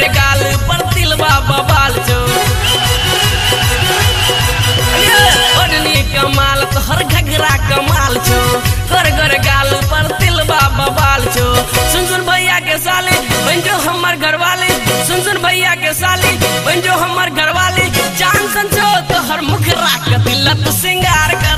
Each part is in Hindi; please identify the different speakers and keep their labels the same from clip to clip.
Speaker 1: कर गाल पर कमाल तोहर घगरा कमाल कर गाल पर सुन सुन भैया के साले बन जो हमर सुन सुन भैया के साले बन जो हमर जान तोहर दिलत सिंगार कर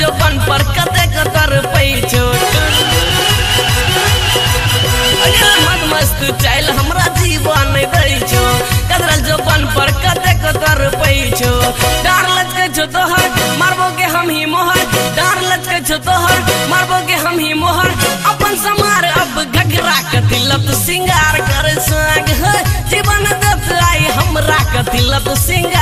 Speaker 1: जोबन पर कते कतर मद मस्त हमरा जीवन छो। जोबन पर कते कतर छो। तोहर मारबो के हम ही मोहर। तोहर मारबो के हम ही मोहर। अपन समार अब घगरा सिंगार कर संग जीवन दत आई हमरा के तिलत सिंगार।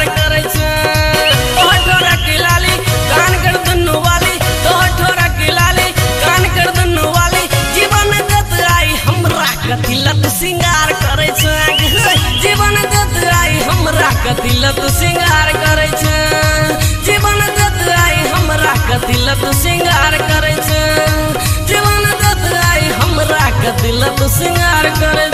Speaker 1: तिलत सिंगार करे जीवन दत आई हमरा के तिलत सिंगार करे जीवन दत आई हमरा के तिलत सिंगार करे